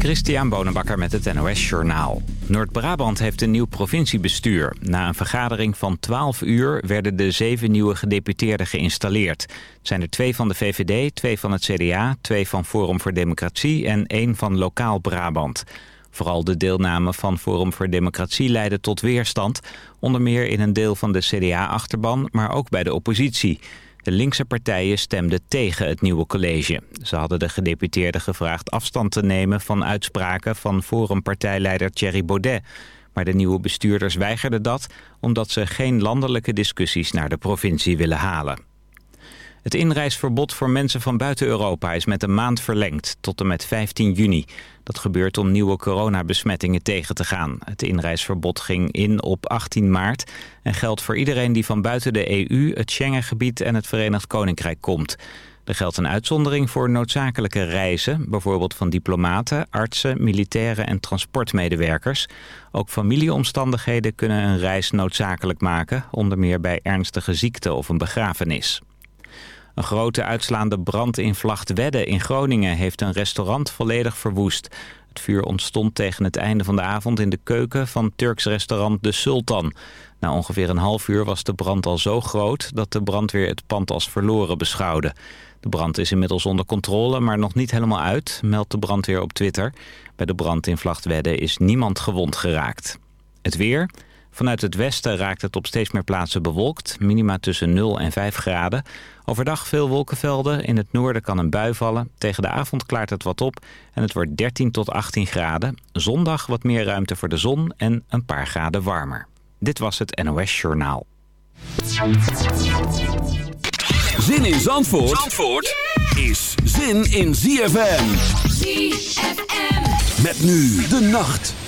Christian Bonenbakker met het NOS Journaal. Noord-Brabant heeft een nieuw provinciebestuur. Na een vergadering van 12 uur werden de zeven nieuwe gedeputeerden geïnstalleerd. Het zijn er twee van de VVD, twee van het CDA, twee van Forum voor Democratie en één van Lokaal Brabant. Vooral de deelname van Forum voor Democratie leidde tot weerstand. Onder meer in een deel van de CDA-achterban, maar ook bij de oppositie. De linkse partijen stemden tegen het nieuwe college. Ze hadden de gedeputeerden gevraagd afstand te nemen van uitspraken van Forum-partijleider Thierry Baudet. Maar de nieuwe bestuurders weigerden dat omdat ze geen landelijke discussies naar de provincie willen halen. Het inreisverbod voor mensen van buiten Europa is met een maand verlengd, tot en met 15 juni. Dat gebeurt om nieuwe coronabesmettingen tegen te gaan. Het inreisverbod ging in op 18 maart en geldt voor iedereen die van buiten de EU, het Schengengebied en het Verenigd Koninkrijk komt. Er geldt een uitzondering voor noodzakelijke reizen, bijvoorbeeld van diplomaten, artsen, militairen en transportmedewerkers. Ook familieomstandigheden kunnen een reis noodzakelijk maken, onder meer bij ernstige ziekte of een begrafenis. Een grote uitslaande brand in Vlachtwedde in Groningen heeft een restaurant volledig verwoest. Het vuur ontstond tegen het einde van de avond in de keuken van Turks restaurant De Sultan. Na ongeveer een half uur was de brand al zo groot dat de brandweer het pand als verloren beschouwde. De brand is inmiddels onder controle, maar nog niet helemaal uit, meldt de brandweer op Twitter. Bij de brand in Vlachtwedde is niemand gewond geraakt. Het weer... Vanuit het westen raakt het op steeds meer plaatsen bewolkt. Minima tussen 0 en 5 graden. Overdag veel wolkenvelden. In het noorden kan een bui vallen. Tegen de avond klaart het wat op. En het wordt 13 tot 18 graden. Zondag wat meer ruimte voor de zon en een paar graden warmer. Dit was het NOS Journaal. Zin in Zandvoort, Zandvoort is zin in ZFM. ZFM. Met nu de nacht.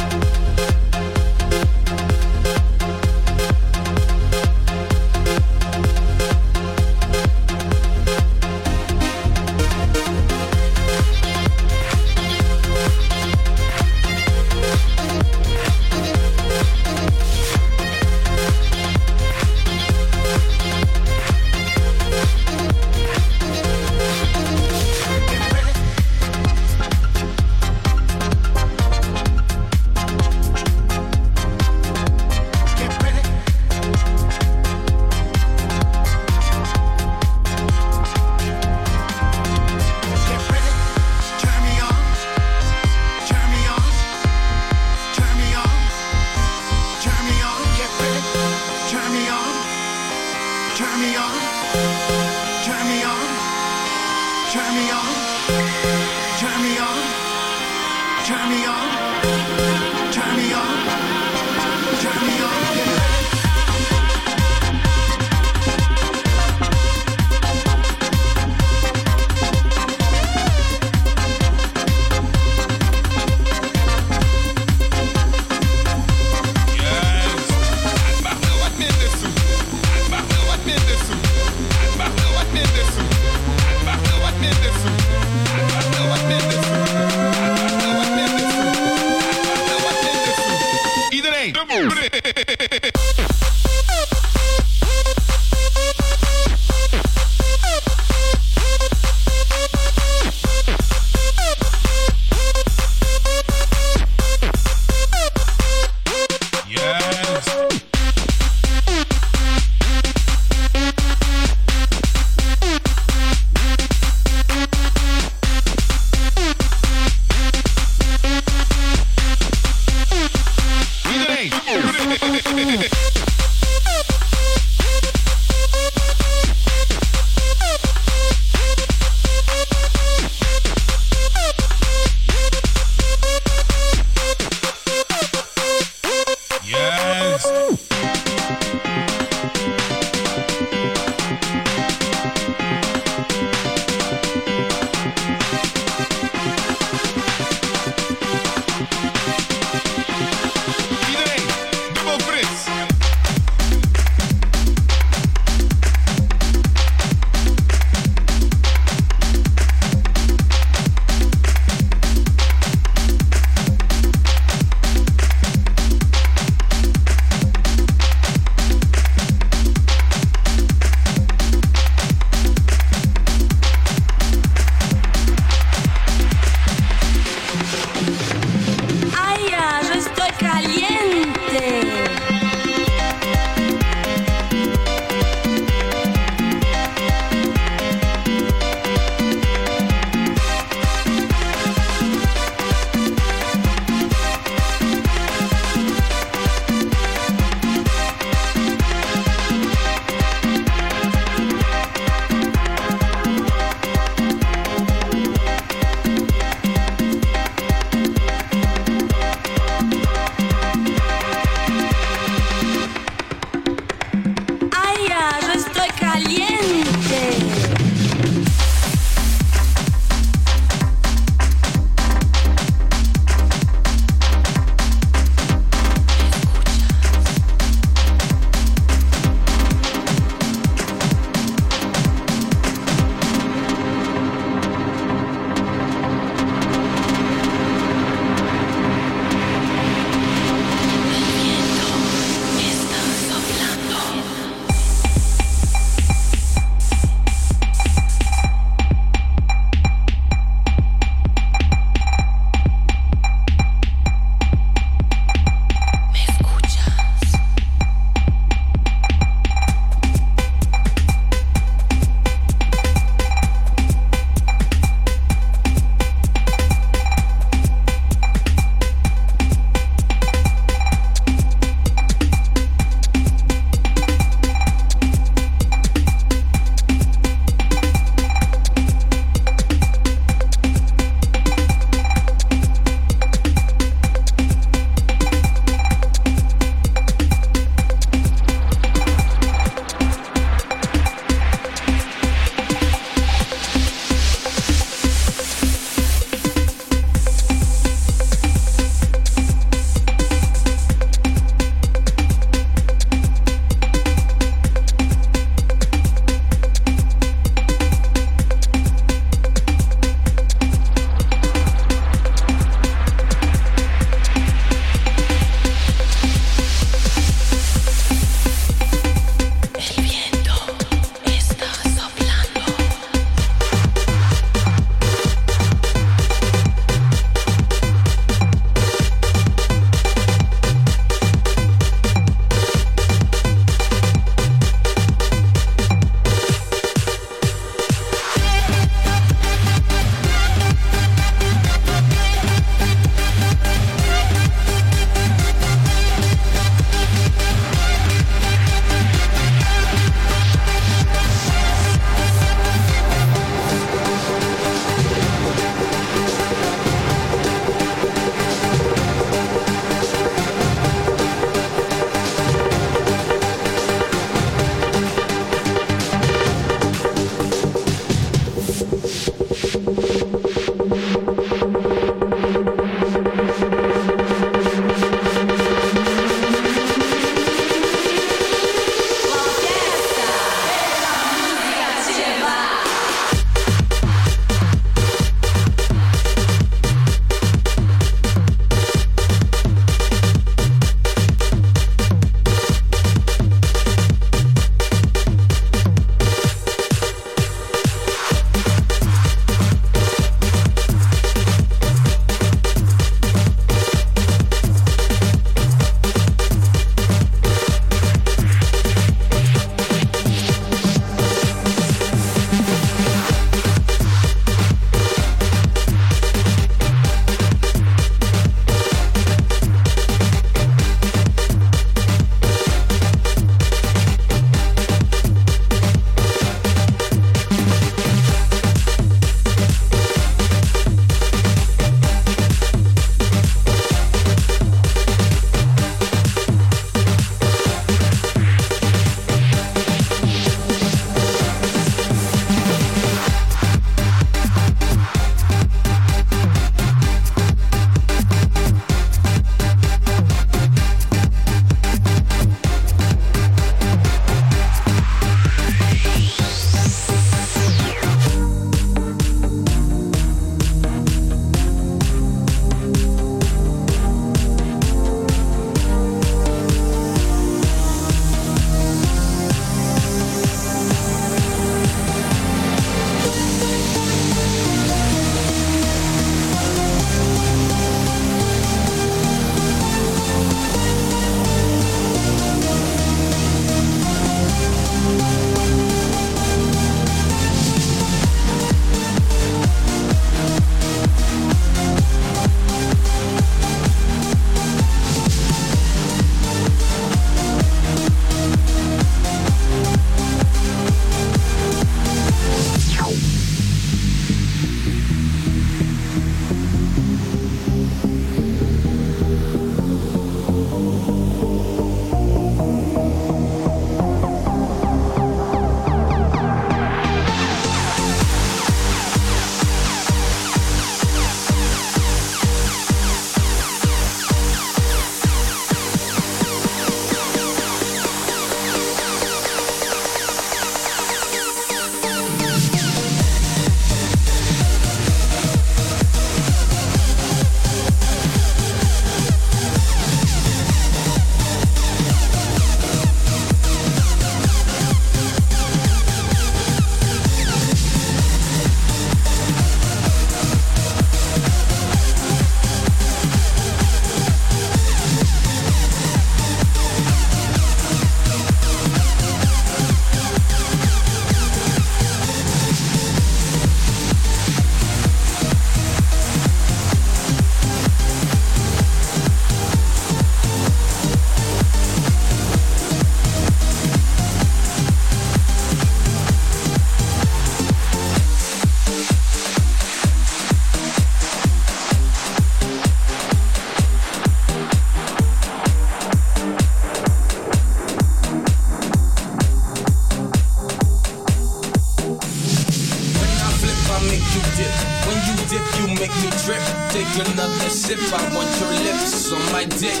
Take another sip, I want your lips on my dick.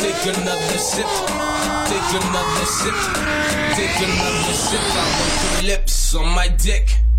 Take another sip, take another sip, take another sip, I want your lips on my dick.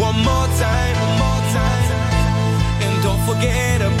One more time, one more time. And don't forget about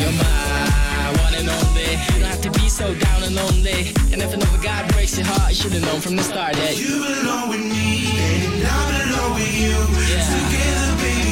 You're my one and only. You don't have to be so down and lonely. And if another guy breaks your heart, you should have known from the start that you belong with me, and I belong with you. Yeah. Together, baby,